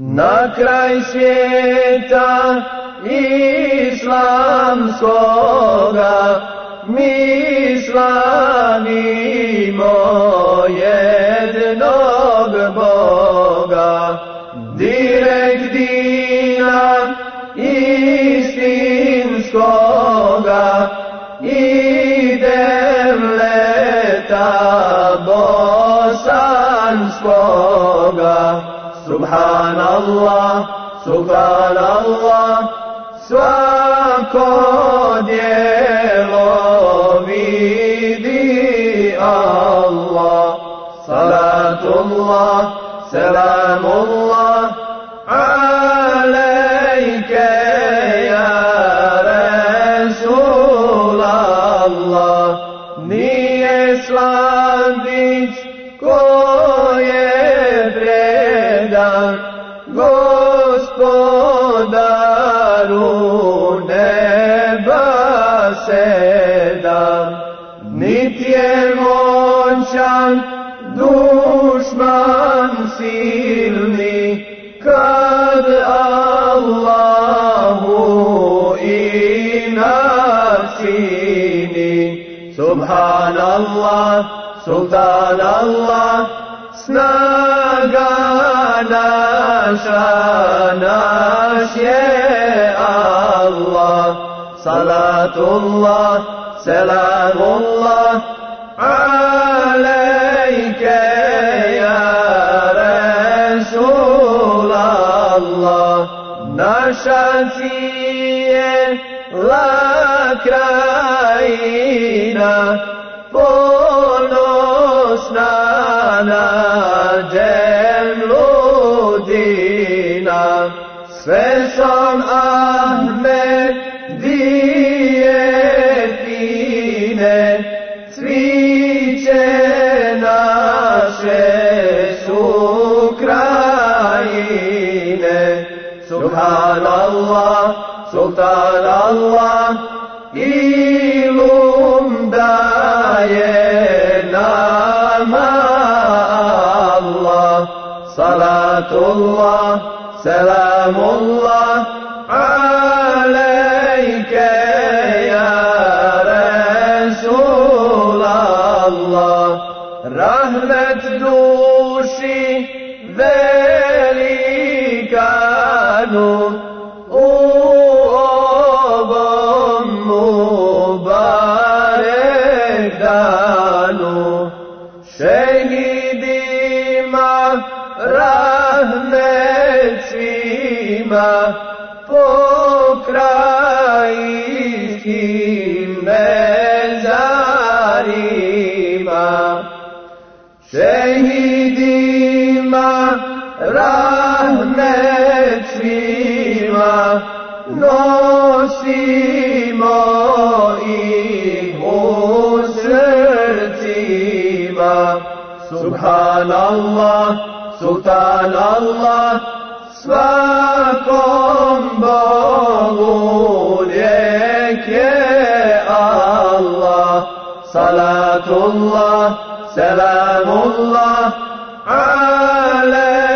Na kraj svijeta islamskoga mi slavimo jednog Boga. Direkt dina istinskoga idem leta bosanskoga. سبحان الله سبحان الله سواكود يلوبيدي الله صلاة الله سلام الله عليك يا رسول الله ني اسلام بيت moćan dušman silni, kad Allahu inacini. Subhanallah, Sultan Allah, snaga naša, naš je Allah. Salatullah, selamullah aleyke ya Resulallah naša ti je la krajina ponosna na ludina. Sve son Subhanallah, Sultan Allah, ilum daje nama Allah. Salatullah, selamullah, alejke ya Resul Allah. Rahmet duši velikanu, u ovom mubarek سبحان الله سلطان الله سواكم بغولك الله صلاة الله سلام الله عليه